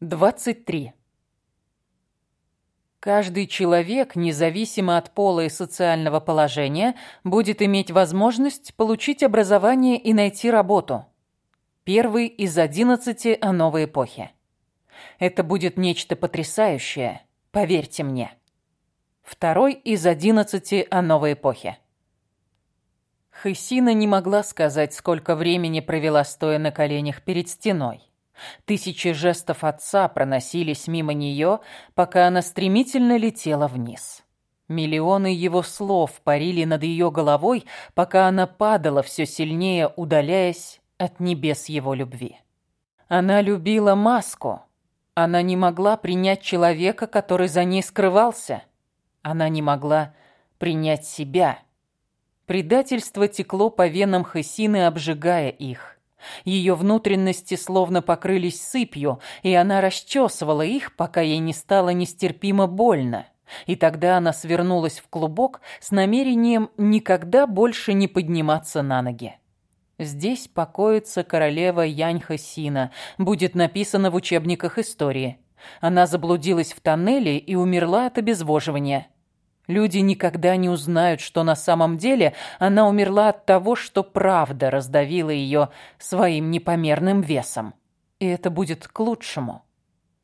23. Каждый человек, независимо от пола и социального положения, будет иметь возможность получить образование и найти работу. Первый из одиннадцати о новой эпохе. Это будет нечто потрясающее, поверьте мне. Второй из одиннадцати о новой эпохе. Хысина не могла сказать, сколько времени провела стоя на коленях перед стеной. Тысячи жестов отца проносились мимо нее, пока она стремительно летела вниз. Миллионы его слов парили над ее головой, пока она падала все сильнее, удаляясь от небес его любви. Она любила маску. Она не могла принять человека, который за ней скрывался. Она не могла принять себя. Предательство текло по венам Хасины, обжигая их. Ее внутренности словно покрылись сыпью, и она расчесывала их, пока ей не стало нестерпимо больно. И тогда она свернулась в клубок с намерением никогда больше не подниматься на ноги. Здесь покоится королева Яньха Сина, будет написано в учебниках истории. Она заблудилась в тоннеле и умерла от обезвоживания. Люди никогда не узнают, что на самом деле она умерла от того, что правда раздавила ее своим непомерным весом. И это будет к лучшему.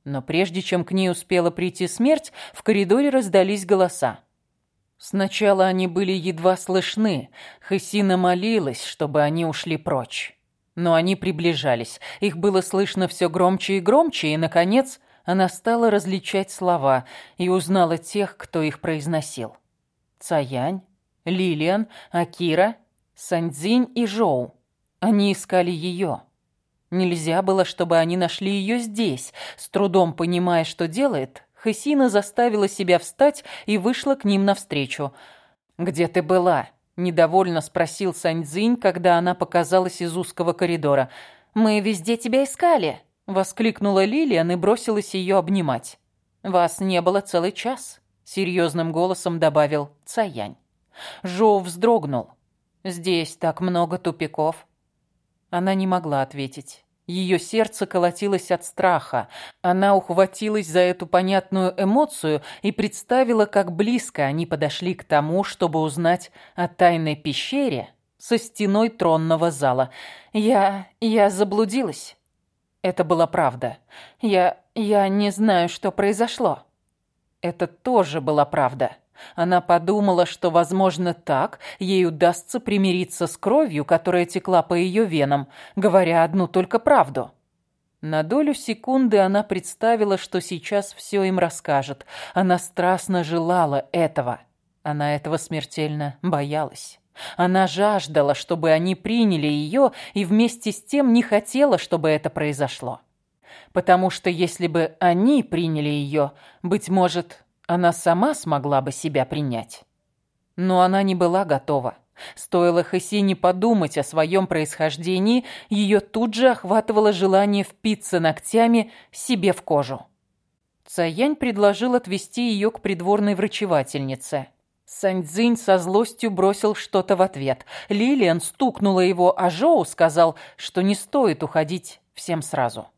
Но прежде чем к ней успела прийти смерть, в коридоре раздались голоса. Сначала они были едва слышны. Хасина молилась, чтобы они ушли прочь. Но они приближались. Их было слышно все громче и громче, и, наконец, она стала различать слова и узнала тех, кто их произносил. Цаянь, Лилиан, Акира, Саньцзинь и Жоу. Они искали ее. Нельзя было, чтобы они нашли ее здесь. С трудом понимая, что делает, Хасина заставила себя встать и вышла к ним навстречу. «Где ты была?» – недовольно спросил Саньцзинь, когда она показалась из узкого коридора. «Мы везде тебя искали», Воскликнула Лилиан и бросилась ее обнимать. «Вас не было целый час», — серьезным голосом добавил Цаянь. Жоу вздрогнул. «Здесь так много тупиков». Она не могла ответить. Ее сердце колотилось от страха. Она ухватилась за эту понятную эмоцию и представила, как близко они подошли к тому, чтобы узнать о тайной пещере со стеной тронного зала. «Я... я заблудилась». Это была правда. Я... я не знаю, что произошло. Это тоже была правда. Она подумала, что, возможно, так ей удастся примириться с кровью, которая текла по ее венам, говоря одну только правду. На долю секунды она представила, что сейчас все им расскажет. Она страстно желала этого. Она этого смертельно боялась. Она жаждала, чтобы они приняли ее, и вместе с тем не хотела, чтобы это произошло. Потому что если бы они приняли ее, быть может, она сама смогла бы себя принять. Но она не была готова. Стоило Хасине подумать о своем происхождении, ее тут же охватывало желание впиться ногтями себе в кожу. Цаянь предложил отвести ее к придворной врачевательнице. Саньцзинь со злостью бросил что-то в ответ. Лилиан стукнула его, а Жоу сказал, что не стоит уходить всем сразу.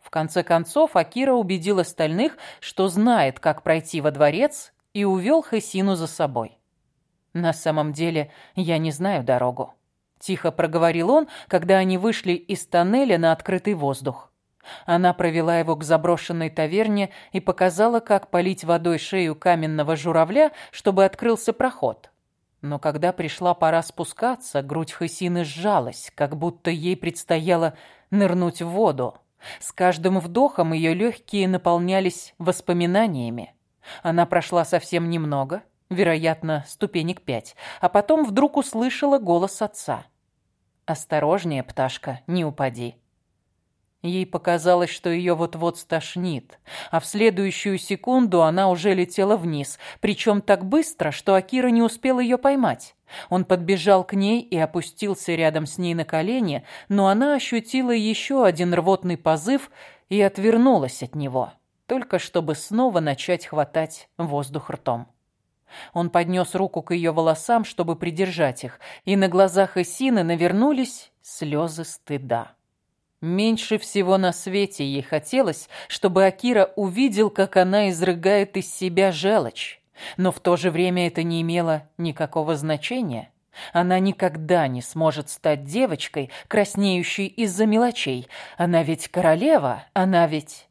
В конце концов, Акира убедил остальных, что знает, как пройти во дворец, и увел Хэсину за собой. «На самом деле, я не знаю дорогу», — тихо проговорил он, когда они вышли из тоннеля на открытый воздух. Она провела его к заброшенной таверне и показала, как полить водой шею каменного журавля, чтобы открылся проход. Но когда пришла пора спускаться, грудь Хасины сжалась, как будто ей предстояло нырнуть в воду. С каждым вдохом ее легкие наполнялись воспоминаниями. Она прошла совсем немного, вероятно, ступенек пять, а потом вдруг услышала голос отца. «Осторожнее, пташка, не упади». Ей показалось, что ее вот-вот стошнит, а в следующую секунду она уже летела вниз, причем так быстро, что Акира не успел ее поймать. Он подбежал к ней и опустился рядом с ней на колени, но она ощутила еще один рвотный позыв и отвернулась от него, только чтобы снова начать хватать воздух ртом. Он поднес руку к ее волосам, чтобы придержать их, и на глазах Эсины навернулись слезы стыда. Меньше всего на свете ей хотелось, чтобы Акира увидел, как она изрыгает из себя желчь. Но в то же время это не имело никакого значения. Она никогда не сможет стать девочкой, краснеющей из-за мелочей. Она ведь королева, она ведь...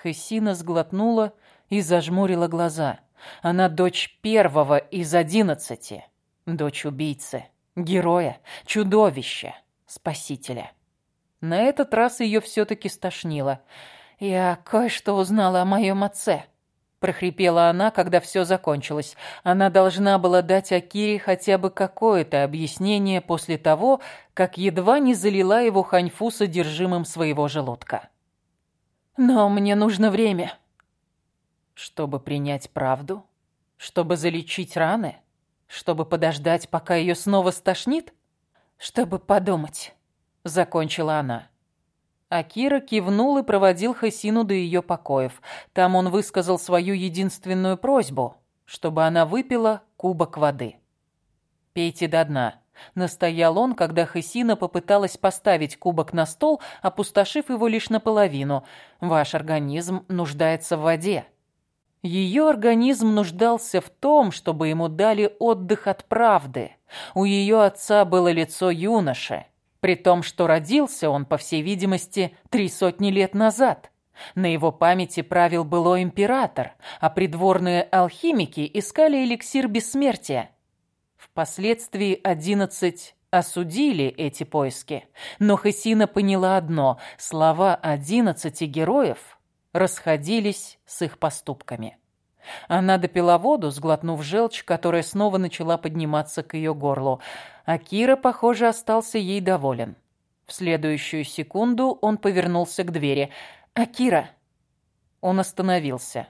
Хессина сглотнула и зажмурила глаза. Она дочь первого из одиннадцати. Дочь убийцы, героя, чудовища, спасителя. На этот раз ее все-таки стошнило. «Я кое-что узнала о моем отце», — прохрипела она, когда все закончилось. Она должна была дать Акире хотя бы какое-то объяснение после того, как едва не залила его ханьфу содержимым своего желудка. «Но мне нужно время». «Чтобы принять правду? Чтобы залечить раны? Чтобы подождать, пока ее снова стошнит? Чтобы подумать» закончила она. Акира кивнул и проводил Хасину до ее покоев. Там он высказал свою единственную просьбу, чтобы она выпила кубок воды. «Пейте до дна», — настоял он, когда Хасина попыталась поставить кубок на стол, опустошив его лишь наполовину. «Ваш организм нуждается в воде». Ее организм нуждался в том, чтобы ему дали отдых от правды. У ее отца было лицо юноши, при том, что родился он, по всей видимости, три сотни лет назад. На его памяти правил былой император, а придворные алхимики искали эликсир бессмертия. Впоследствии одиннадцать осудили эти поиски, но Хесина поняла одно – слова одиннадцати героев расходились с их поступками. Она допила воду, сглотнув желчь, которая снова начала подниматься к ее горлу. А Кира, похоже, остался ей доволен. В следующую секунду он повернулся к двери. «Акира!» Он остановился.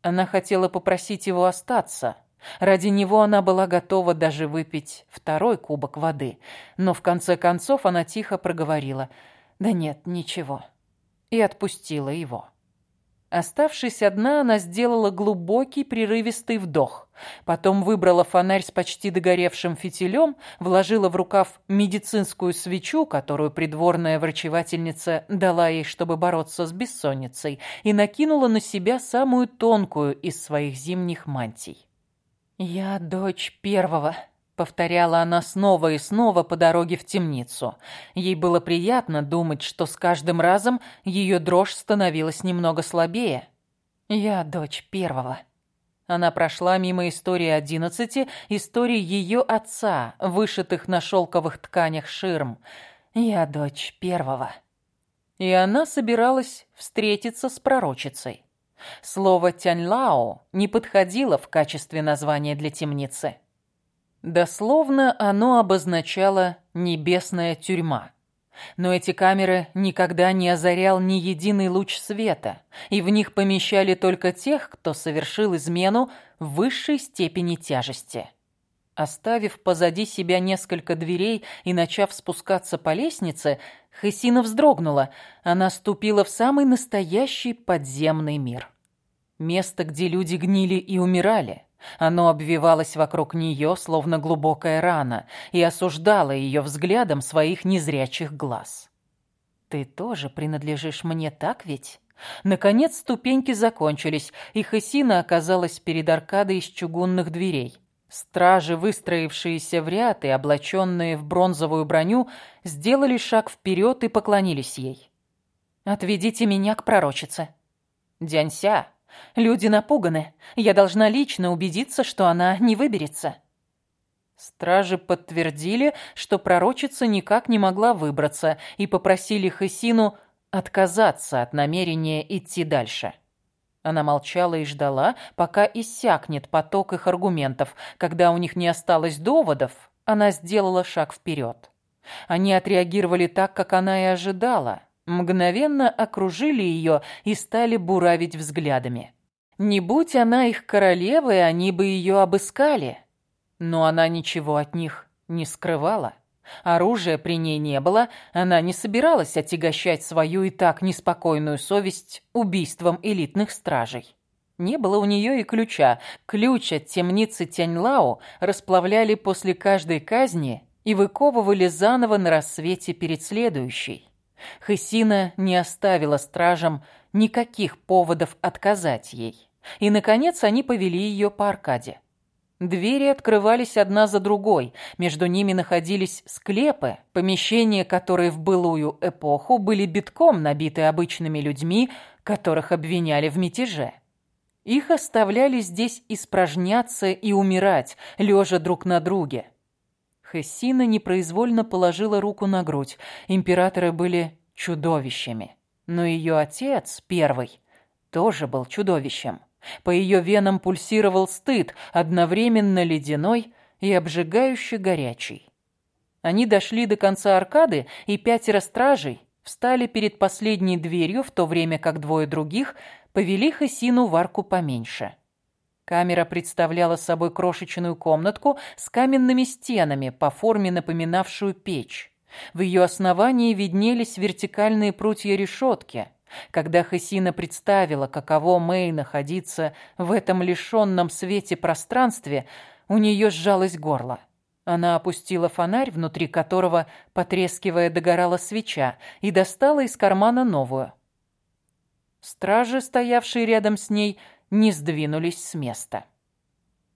Она хотела попросить его остаться. Ради него она была готова даже выпить второй кубок воды. Но в конце концов она тихо проговорила «Да нет, ничего». И отпустила его. Оставшись одна, она сделала глубокий прерывистый вдох. Потом выбрала фонарь с почти догоревшим фитилем, вложила в рукав медицинскую свечу, которую придворная врачевательница дала ей, чтобы бороться с бессонницей, и накинула на себя самую тонкую из своих зимних мантий. «Я дочь первого», Повторяла она снова и снова по дороге в темницу. Ей было приятно думать, что с каждым разом ее дрожь становилась немного слабее. «Я дочь первого». Она прошла мимо истории одиннадцати, истории ее отца, вышитых на шелковых тканях ширм. «Я дочь первого». И она собиралась встретиться с пророчицей. Слово «тяньлао» не подходило в качестве названия для темницы. Дословно оно обозначало «небесная тюрьма». Но эти камеры никогда не озарял ни единый луч света, и в них помещали только тех, кто совершил измену в высшей степени тяжести. Оставив позади себя несколько дверей и начав спускаться по лестнице, Хесина вздрогнула. Она ступила в самый настоящий подземный мир. Место, где люди гнили и умирали – оно обвивалось вокруг нее, словно глубокая рана, и осуждало ее взглядом своих незрячих глаз. «Ты тоже принадлежишь мне, так ведь?» Наконец ступеньки закончились, и Хасина оказалась перед аркадой из чугунных дверей. Стражи, выстроившиеся в ряд и облаченные в бронзовую броню, сделали шаг вперед и поклонились ей. «Отведите меня к пророчице». «Дянься, Люди напуганы. Я должна лично убедиться, что она не выберется». Стражи подтвердили, что пророчица никак не могла выбраться, и попросили Хасину отказаться от намерения идти дальше. Она молчала и ждала, пока иссякнет поток их аргументов. Когда у них не осталось доводов, она сделала шаг вперед. Они отреагировали так, как она и ожидала мгновенно окружили ее и стали буравить взглядами. Не будь она их королевой, они бы ее обыскали. Но она ничего от них не скрывала. Оружия при ней не было, она не собиралась отягощать свою и так неспокойную совесть убийством элитных стражей. Не было у нее и ключа. Ключ от темницы Тяньлао расплавляли после каждой казни и выковывали заново на рассвете перед следующей. Хысина не оставила стражам никаких поводов отказать ей. И, наконец, они повели ее по аркаде. Двери открывались одна за другой, между ними находились склепы, помещения, которые в былую эпоху были битком набиты обычными людьми, которых обвиняли в мятеже. Их оставляли здесь испражняться и умирать, лежа друг на друге. Хессина непроизвольно положила руку на грудь. Императоры были чудовищами. Но ее отец, первый, тоже был чудовищем. По ее венам пульсировал стыд, одновременно ледяной и обжигающе горячий. Они дошли до конца аркады, и пятеро стражей встали перед последней дверью, в то время как двое других повели Хасину в арку поменьше. Камера представляла собой крошечную комнатку с каменными стенами, по форме напоминавшую печь. В ее основании виднелись вертикальные прутья решетки – когда Хасина представила, каково Мэй находиться в этом лишенном свете пространстве, у нее сжалось горло. Она опустила фонарь, внутри которого, потрескивая, догорала свеча, и достала из кармана новую. Стражи, стоявшие рядом с ней, не сдвинулись с места.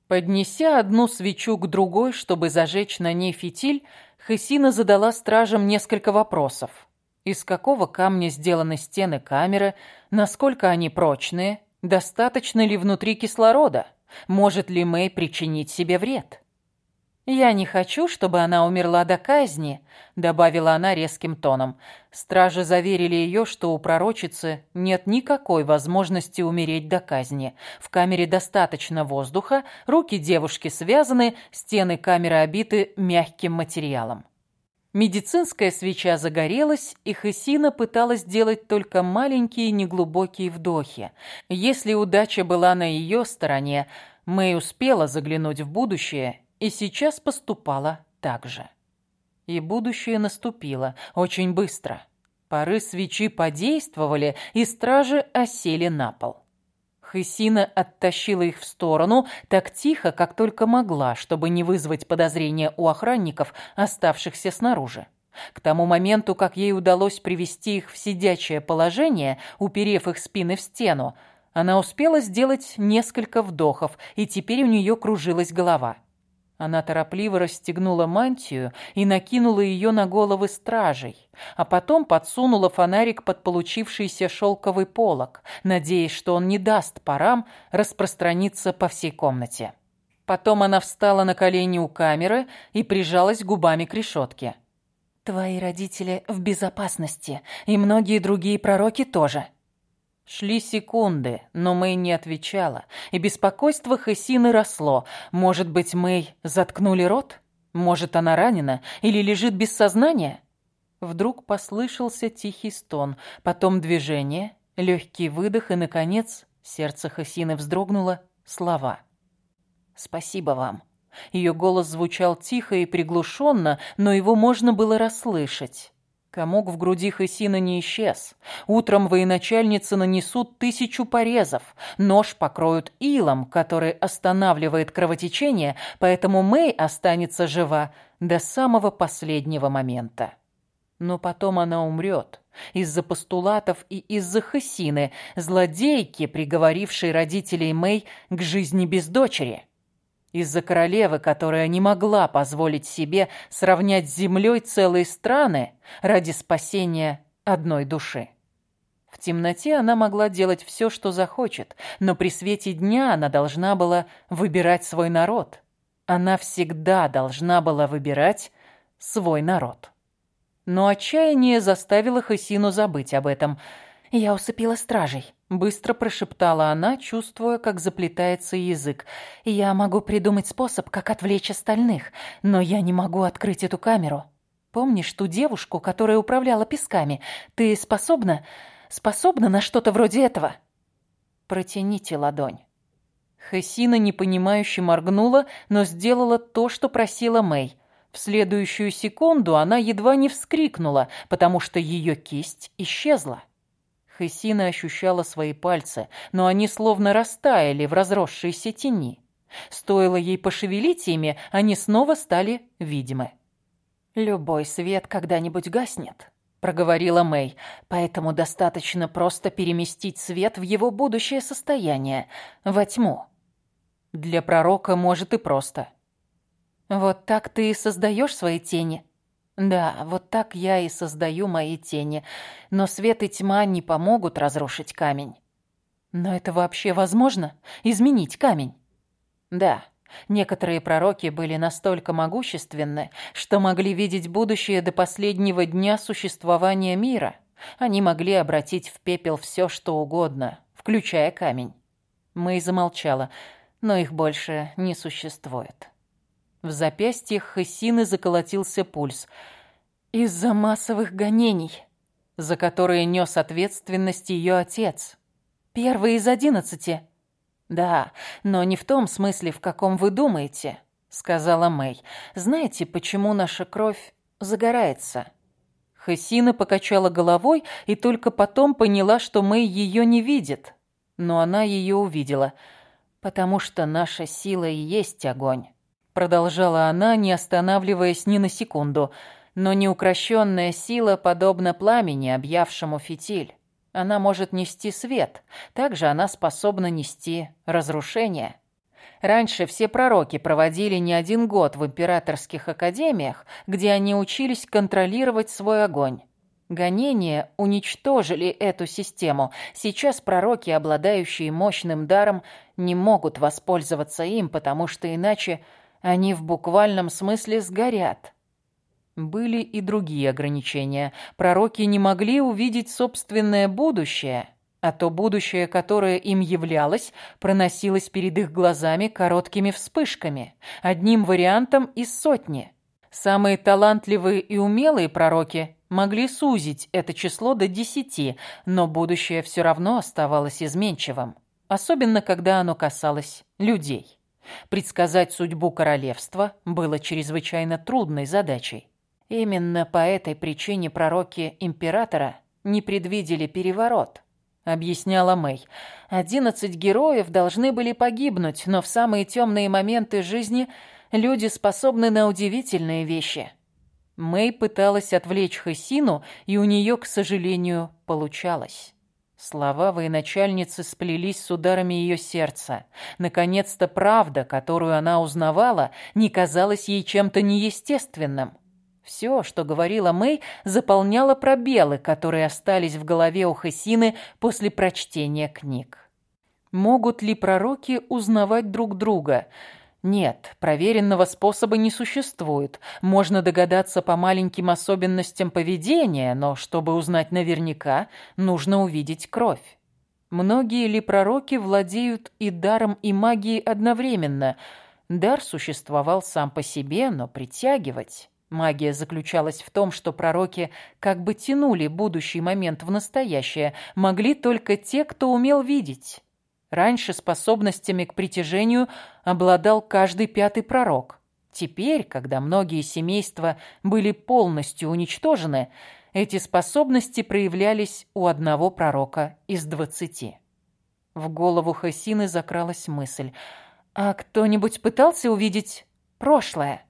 Поднеся одну свечу к другой, чтобы зажечь на ней фитиль, Хасина задала стражам несколько вопросов. Из какого камня сделаны стены камеры, насколько они прочные, достаточно ли внутри кислорода, может ли Мэй причинить себе вред. «Я не хочу, чтобы она умерла до казни», — добавила она резким тоном. Стражи заверили ее, что у пророчицы нет никакой возможности умереть до казни. В камере достаточно воздуха, руки девушки связаны, стены камеры обиты мягким материалом. Медицинская свеча загорелась, и Хесина пыталась делать только маленькие неглубокие вдохи. Если удача была на ее стороне, Мэй успела заглянуть в будущее и сейчас поступала так же. И будущее наступило очень быстро. Пары свечи подействовали, и стражи осели на пол. Хысина оттащила их в сторону так тихо, как только могла, чтобы не вызвать подозрения у охранников, оставшихся снаружи. К тому моменту, как ей удалось привести их в сидячее положение, уперев их спины в стену, она успела сделать несколько вдохов, и теперь у нее кружилась голова. Она торопливо расстегнула мантию и накинула ее на головы стражей, а потом подсунула фонарик под получившийся шелковый полог, надеясь, что он не даст парам распространиться по всей комнате. Потом она встала на колени у камеры и прижалась губами к решетке. «Твои родители в безопасности, и многие другие пророки тоже», Шли секунды, но Мэй не отвечала, и беспокойство Хессины росло. Может быть, Мэй заткнули рот? Может, она ранена или лежит без сознания? Вдруг послышался тихий стон, потом движение, легкий выдох, и, наконец, сердце Хессины вздрогнуло слова. «Спасибо вам». Ее голос звучал тихо и приглушенно, но его можно было расслышать. Комок в груди Хысина не исчез. Утром военачальницы нанесут тысячу порезов. Нож покроют илом, который останавливает кровотечение, поэтому Мэй останется жива до самого последнего момента. Но потом она умрет из-за постулатов и из-за Хысины, злодейки, приговорившей родителей Мэй к жизни без дочери из-за королевы, которая не могла позволить себе сравнять с землей целые страны ради спасения одной души. В темноте она могла делать все, что захочет, но при свете дня она должна была выбирать свой народ. Она всегда должна была выбирать свой народ. Но отчаяние заставило Хасину забыть об этом. «Я усыпила стражей», Быстро прошептала она, чувствуя, как заплетается язык. «Я могу придумать способ, как отвлечь остальных, но я не могу открыть эту камеру. Помнишь ту девушку, которая управляла песками? Ты способна... способна на что-то вроде этого?» «Протяните ладонь». Хессина непонимающе моргнула, но сделала то, что просила Мэй. В следующую секунду она едва не вскрикнула, потому что ее кисть исчезла. Хессина ощущала свои пальцы, но они словно растаяли в разросшейся тени. Стоило ей пошевелить ими, они снова стали видимы. «Любой свет когда-нибудь гаснет», — проговорила Мэй. «Поэтому достаточно просто переместить свет в его будущее состояние, во тьму». «Для пророка, может, и просто». «Вот так ты и создаешь свои тени?» «Да, вот так я и создаю мои тени, но свет и тьма не помогут разрушить камень». «Но это вообще возможно? Изменить камень?» «Да». Некоторые пророки были настолько могущественны, что могли видеть будущее до последнего дня существования мира. Они могли обратить в пепел все, что угодно, включая камень. Мэй замолчала, но их больше не существует. В запястьях Хессины заколотился пульс. Из-за массовых гонений, за которые нес ответственность ее отец. Первый из одиннадцати — «Да, но не в том смысле, в каком вы думаете», — сказала Мэй. «Знаете, почему наша кровь загорается?» Хасина покачала головой и только потом поняла, что Мэй ее не видит. Но она ее увидела, потому что наша сила и есть огонь. Продолжала она, не останавливаясь ни на секунду, но неукрощенная сила подобна пламени, объявшему фитиль. Она может нести свет, также она способна нести разрушение. Раньше все пророки проводили не один год в императорских академиях, где они учились контролировать свой огонь. Гонения уничтожили эту систему. Сейчас пророки, обладающие мощным даром, не могут воспользоваться им, потому что иначе они в буквальном смысле сгорят. Были и другие ограничения. Пророки не могли увидеть собственное будущее, а то будущее, которое им являлось, проносилось перед их глазами короткими вспышками, одним вариантом из сотни. Самые талантливые и умелые пророки могли сузить это число до десяти, но будущее все равно оставалось изменчивым, особенно когда оно касалось людей. Предсказать судьбу королевства было чрезвычайно трудной задачей. Именно по этой причине пророки императора не предвидели переворот, объясняла Мэй. Одиннадцать героев должны были погибнуть, но в самые темные моменты жизни люди способны на удивительные вещи. Мэй пыталась отвлечь Хасину, и у нее, к сожалению, получалось. Слова военачальницы сплелись с ударами ее сердца. Наконец-то правда, которую она узнавала, не казалась ей чем-то неестественным. Все, что говорила Мэй, заполняло пробелы, которые остались в голове у Хасины после прочтения книг. Могут ли пророки узнавать друг друга? Нет, проверенного способа не существует. Можно догадаться по маленьким особенностям поведения, но чтобы узнать наверняка, нужно увидеть кровь. Многие ли пророки владеют и даром, и магией одновременно? Дар существовал сам по себе, но притягивать... Магия заключалась в том, что пророки как бы тянули будущий момент в настоящее, могли только те, кто умел видеть. Раньше способностями к притяжению обладал каждый пятый пророк. Теперь, когда многие семейства были полностью уничтожены, эти способности проявлялись у одного пророка из двадцати. В голову Хасины закралась мысль. «А кто-нибудь пытался увидеть прошлое?»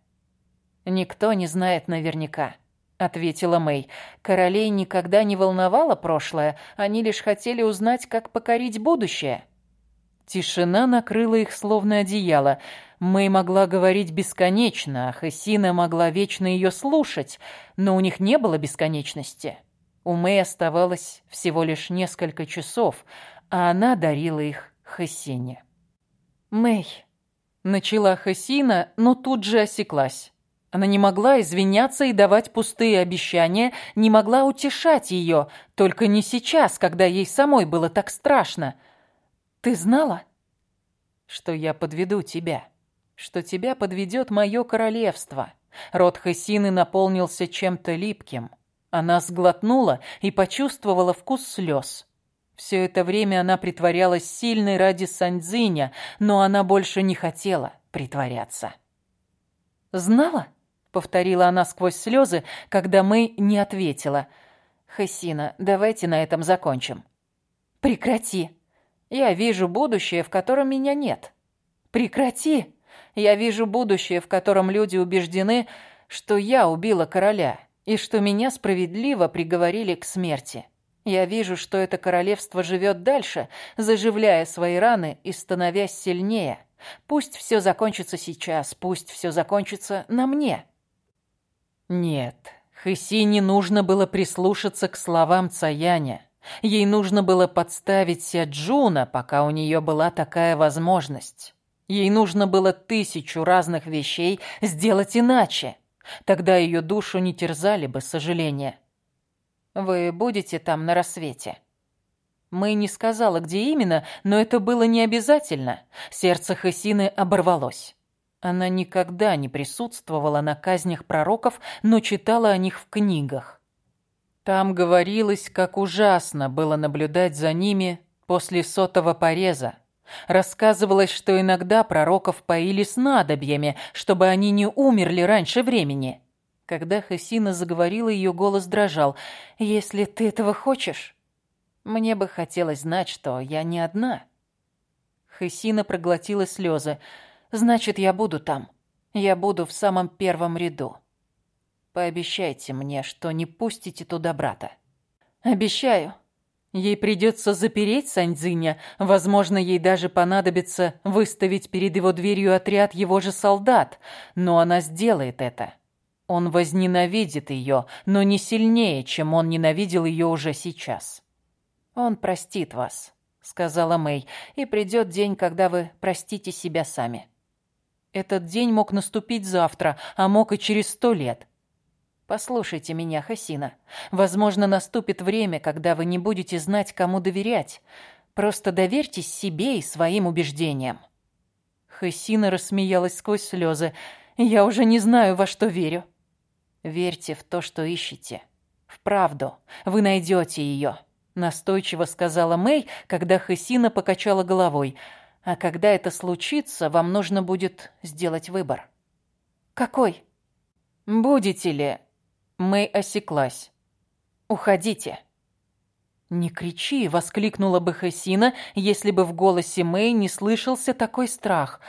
«Никто не знает наверняка», — ответила Мэй. «Королей никогда не волновало прошлое, они лишь хотели узнать, как покорить будущее». Тишина накрыла их словно одеяло. Мэй могла говорить бесконечно, а Хасина могла вечно ее слушать, но у них не было бесконечности. У Мэй оставалось всего лишь несколько часов, а она дарила их Хасине. «Мэй», — начала Хасина, но тут же осеклась. Она не могла извиняться и давать пустые обещания, не могла утешать ее, только не сейчас, когда ей самой было так страшно. «Ты знала?» «Что я подведу тебя, что тебя подведет мое королевство». Рот Хасины наполнился чем-то липким. Она сглотнула и почувствовала вкус слез. Все это время она притворялась сильной ради Сандзиня, но она больше не хотела притворяться. «Знала?» повторила она сквозь слезы, когда мы не ответила. «Хасина, давайте на этом закончим». «Прекрати. Я вижу будущее, в котором меня нет». «Прекрати. Я вижу будущее, в котором люди убеждены, что я убила короля, и что меня справедливо приговорили к смерти. Я вижу, что это королевство живет дальше, заживляя свои раны и становясь сильнее. Пусть все закончится сейчас, пусть все закончится на мне. Нет, Хэси не нужно было прислушаться к словам Цаяня. Ей нужно было подставить Сяджуна, пока у нее была такая возможность. Ей нужно было тысячу разных вещей сделать иначе. Тогда ее душу не терзали бы сожаления. «Вы будете там на рассвете?» Мэй не сказала, где именно, но это было не обязательно. Сердце Хасины оборвалось. Она никогда не присутствовала на казнях пророков, но читала о них в книгах. Там говорилось, как ужасно было наблюдать за ними после сотого пореза. Рассказывалось, что иногда пророков поили снадобьями, чтобы они не умерли раньше времени. Когда Хасина заговорила, ее голос дрожал. «Если ты этого хочешь, мне бы хотелось знать, что я не одна». Хасина проглотила слезы. Значит, я буду там. Я буду в самом первом ряду. Пообещайте мне, что не пустите туда брата. Обещаю. Ей придется запереть Саньцзиня. Возможно, ей даже понадобится выставить перед его дверью отряд его же солдат. Но она сделает это. Он возненавидит ее, но не сильнее, чем он ненавидел ее уже сейчас. Он простит вас, сказала Мэй, и придет день, когда вы простите себя сами. Этот день мог наступить завтра, а мог и через сто лет. Послушайте меня, Хасина. Возможно, наступит время, когда вы не будете знать, кому доверять. Просто доверьтесь себе и своим убеждениям. Хасина рассмеялась сквозь слезы. Я уже не знаю, во что верю. Верьте в то, что ищете. В правду. Вы найдете ее. Настойчиво сказала Мэй, когда Хасина покачала головой. А когда это случится, вам нужно будет сделать выбор. Какой? Будете ли? Мэй осеклась. Уходите. «Не кричи!» — воскликнула бы Хасина, если бы в голосе Мэй не слышался такой страх.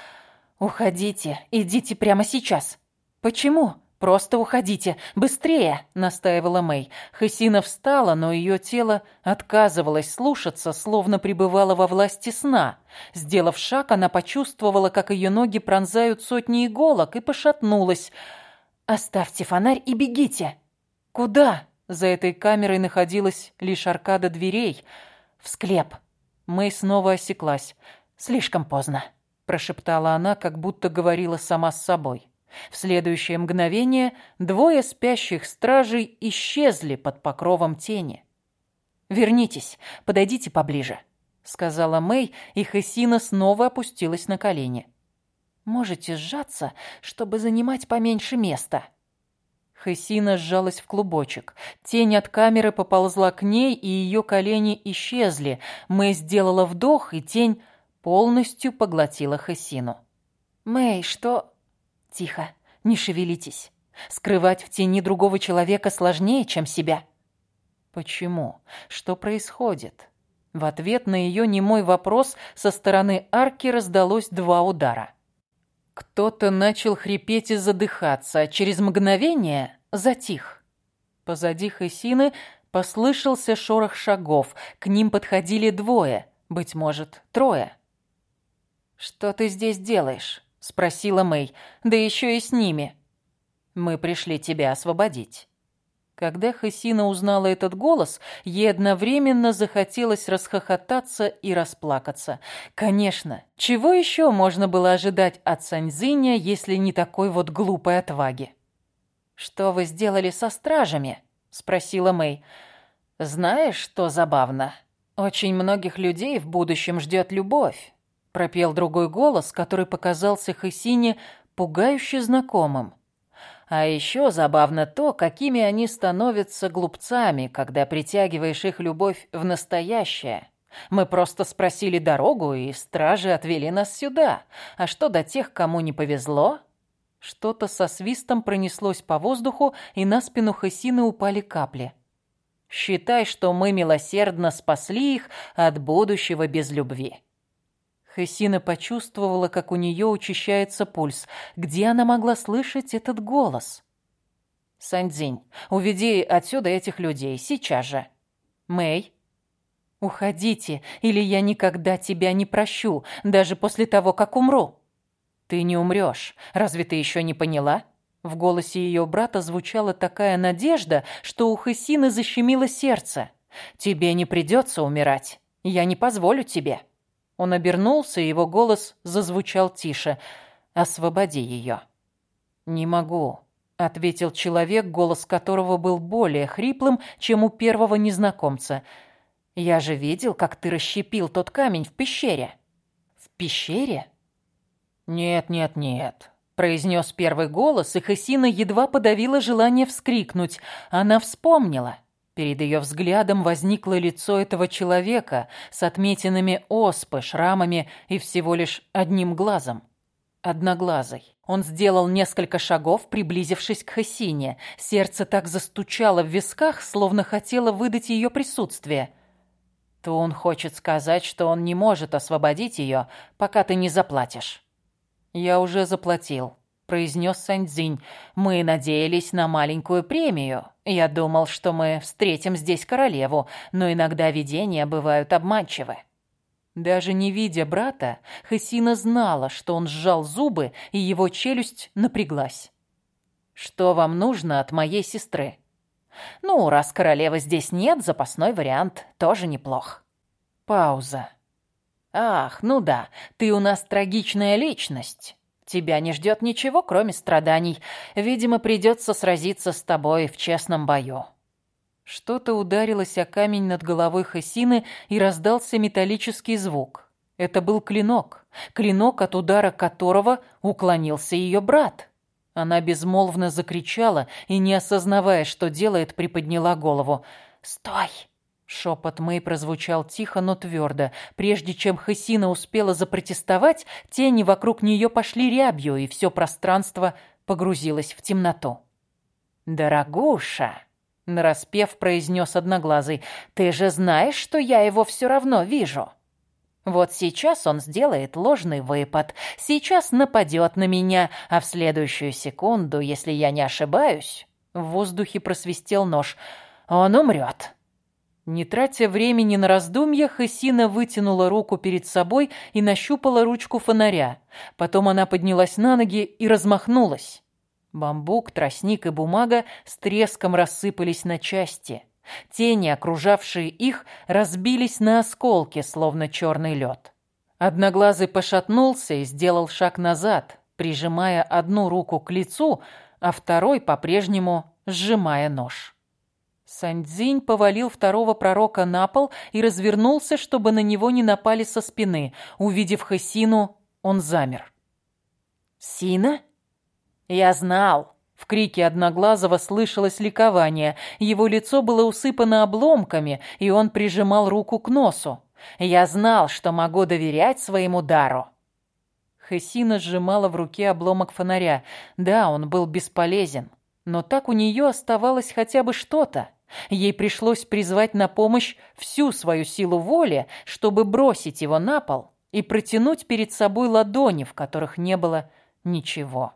«Уходите! Идите прямо сейчас!» «Почему?» «Просто уходите! Быстрее!» — настаивала Мэй. Хасина встала, но ее тело отказывалось слушаться, словно пребывало во власти сна. Сделав шаг, она почувствовала, как ее ноги пронзают сотни иголок, и пошатнулась. «Оставьте фонарь и бегите!» «Куда?» За этой камерой находилась лишь аркада дверей. «В склеп!» Мэй снова осеклась. «Слишком поздно», — прошептала она, как будто говорила сама с собой. В следующее мгновение двое спящих стражей исчезли под покровом тени. «Вернитесь, подойдите поближе», — сказала Мэй, и Хесина снова опустилась на колени. «Можете сжаться, чтобы занимать поменьше места». Хесина сжалась в клубочек. Тень от камеры поползла к ней, и ее колени исчезли. Мэй сделала вдох, и тень полностью поглотила Хесину. «Мэй, что...» Тихо, не шевелитесь. Скрывать в тени другого человека сложнее, чем себя. Почему? Что происходит? В ответ на ее немой вопрос со стороны арки раздалось два удара. Кто-то начал хрипеть и задыхаться, а через мгновение затих. Позади Хесины послышался шорох шагов. К ним подходили двое, быть может, трое. «Что ты здесь делаешь?» спросила Мэй. Да еще и с ними. Мы пришли тебя освободить. Когда Хасина узнала этот голос, ей одновременно захотелось расхохотаться и расплакаться. Конечно, чего еще можно было ожидать от Саньзиня, если не такой вот глупой отваги? «Что вы сделали со стражами?» — спросила Мэй. «Знаешь, что забавно? Очень многих людей в будущем ждет любовь пропел другой голос, который показался Хасине пугающе знакомым. А еще забавно то, какими они становятся глупцами, когда притягиваешь их любовь в настоящее. Мы просто спросили дорогу, и стражи отвели нас сюда. А что до тех, кому не повезло? Что-то со свистом пронеслось по воздуху, и на спину Хасины упали капли. Считай, что мы милосердно спасли их от будущего без любви. Хессина почувствовала, как у нее учащается пульс. Где она могла слышать этот голос? Сандзинь, уведи отсюда этих людей, сейчас же. Мэй, уходите, или я никогда тебя не прощу, даже после того, как умру. Ты не умрешь, разве ты еще не поняла? В голосе ее брата звучала такая надежда, что у Хысины защемило сердце. «Тебе не придется умирать. Я не позволю тебе». Он обернулся, и его голос зазвучал тише. «Освободи ее». «Не могу», — ответил человек, голос которого был более хриплым, чем у первого незнакомца. «Я же видел, как ты расщепил тот камень в пещере». «В пещере?» «Нет, нет, нет», — произнес первый голос, и Хасина едва подавила желание вскрикнуть. Она вспомнила. Перед ее взглядом возникло лицо этого человека с отметинами оспы, шрамами и всего лишь одним глазом. Одноглазый. Он сделал несколько шагов, приблизившись к Хасине. Сердце так застучало в висках, словно хотело выдать ее присутствие. То он хочет сказать, что он не может освободить ее, пока ты не заплатишь. «Я уже заплатил», — произнес Саньцзинь. «Мы надеялись на маленькую премию. Я думал, что мы встретим здесь королеву, но иногда видения бывают обманчивы». Даже не видя брата, Хасина знала, что он сжал зубы, и его челюсть напряглась. «Что вам нужно от моей сестры?» «Ну, раз королевы здесь нет, запасной вариант тоже неплох». Пауза. «Ах, ну да, ты у нас трагичная личность. Тебя не ждет ничего, кроме страданий. Видимо, придется сразиться с тобой в честном бою». Что-то ударилось о камень над головой Хасины и раздался металлический звук. Это был клинок, клинок, от удара которого уклонился ее брат. Она безмолвно закричала и, не осознавая, что делает, приподняла голову. «Стой!» Шепот Мэй прозвучал тихо, но твердо. Прежде чем Хасина успела запротестовать, тени вокруг нее пошли рябью, и все пространство погрузилось в темноту. «Дорогуша!» Нараспев произнес Одноглазый. «Ты же знаешь, что я его все равно вижу. Вот сейчас он сделает ложный выпад, сейчас нападет на меня, а в следующую секунду, если я не ошибаюсь...» В воздухе просвистел нож. «Он умрет». Не тратя времени на раздумья, Хасина вытянула руку перед собой и нащупала ручку фонаря. Потом она поднялась на ноги и размахнулась. Бамбук, тростник и бумага с треском рассыпались на части. Тени, окружавшие их, разбились на осколки, словно черный лед. Одноглазый пошатнулся и сделал шаг назад, прижимая одну руку к лицу, а второй по-прежнему сжимая нож. Сандзинь повалил второго пророка на пол и развернулся, чтобы на него не напали со спины. Увидев Хасину, он замер. «Сина?» «Я знал!» В крике Одноглазого слышалось ликование. Его лицо было усыпано обломками, и он прижимал руку к носу. «Я знал, что могу доверять своему дару!» Хесина сжимала в руке обломок фонаря. Да, он был бесполезен, но так у нее оставалось хотя бы что-то. Ей пришлось призвать на помощь всю свою силу воли, чтобы бросить его на пол и протянуть перед собой ладони, в которых не было ничего.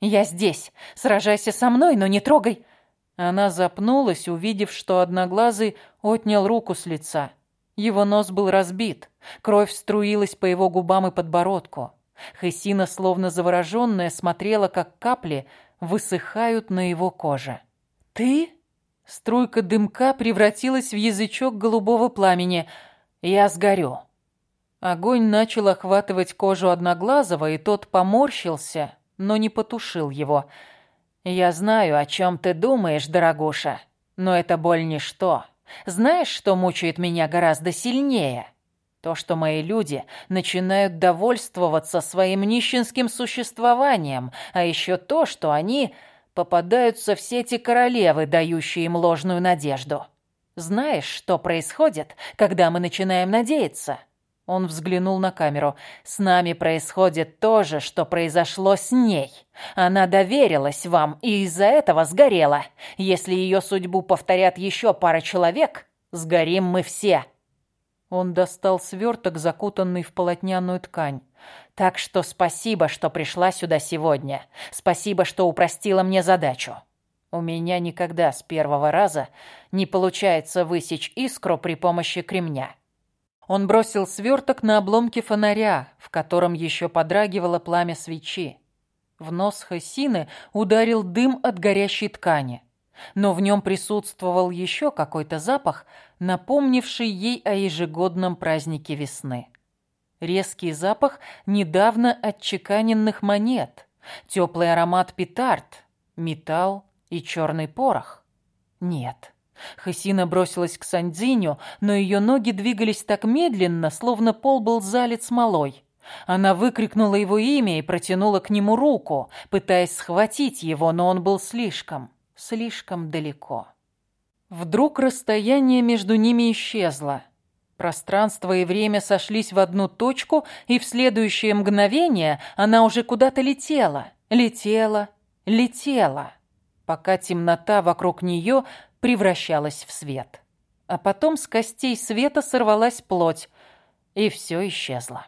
«Я здесь. Сражайся со мной, но не трогай!» Она запнулась, увидев, что Одноглазый отнял руку с лица. Его нос был разбит. Кровь струилась по его губам и подбородку. Хесина, словно завороженная, смотрела, как капли высыхают на его коже. «Ты?» Струйка дымка превратилась в язычок голубого пламени. «Я сгорю». Огонь начал охватывать кожу Одноглазого, и тот поморщился, но не потушил его. «Я знаю, о чем ты думаешь, дорогуша, но эта боль ничто. Знаешь, что мучает меня гораздо сильнее?» То, что мои люди начинают довольствоваться своим нищенским существованием, а еще то, что они попадаются в сети королевы, дающие им ложную надежду. Знаешь, что происходит, когда мы начинаем надеяться? Он взглянул на камеру. «С нами происходит то же, что произошло с ней. Она доверилась вам и из-за этого сгорела. Если ее судьбу повторят еще пара человек, сгорим мы все». Он достал сверток, закутанный в полотняную ткань. «Так что спасибо, что пришла сюда сегодня. Спасибо, что упростила мне задачу. У меня никогда с первого раза не получается высечь искру при помощи кремня. Он бросил сверток на обломки фонаря, в котором еще подрагивало пламя свечи. В нос Хасины ударил дым от горящей ткани, но в нем присутствовал еще какой-то запах, напомнивший ей о ежегодном празднике весны. Резкий запах недавно отчеканенных монет, теплый аромат петард, металл и черный порох? Нет. Хасина бросилась к Сандзиню, но ее ноги двигались так медленно, словно пол был залит смолой. Она выкрикнула его имя и протянула к нему руку, пытаясь схватить его, но он был слишком, слишком далеко. Вдруг расстояние между ними исчезло. Пространство и время сошлись в одну точку, и в следующее мгновение она уже куда-то летела, летела, летела пока темнота вокруг нее превращалась в свет. А потом с костей света сорвалась плоть, и все исчезло.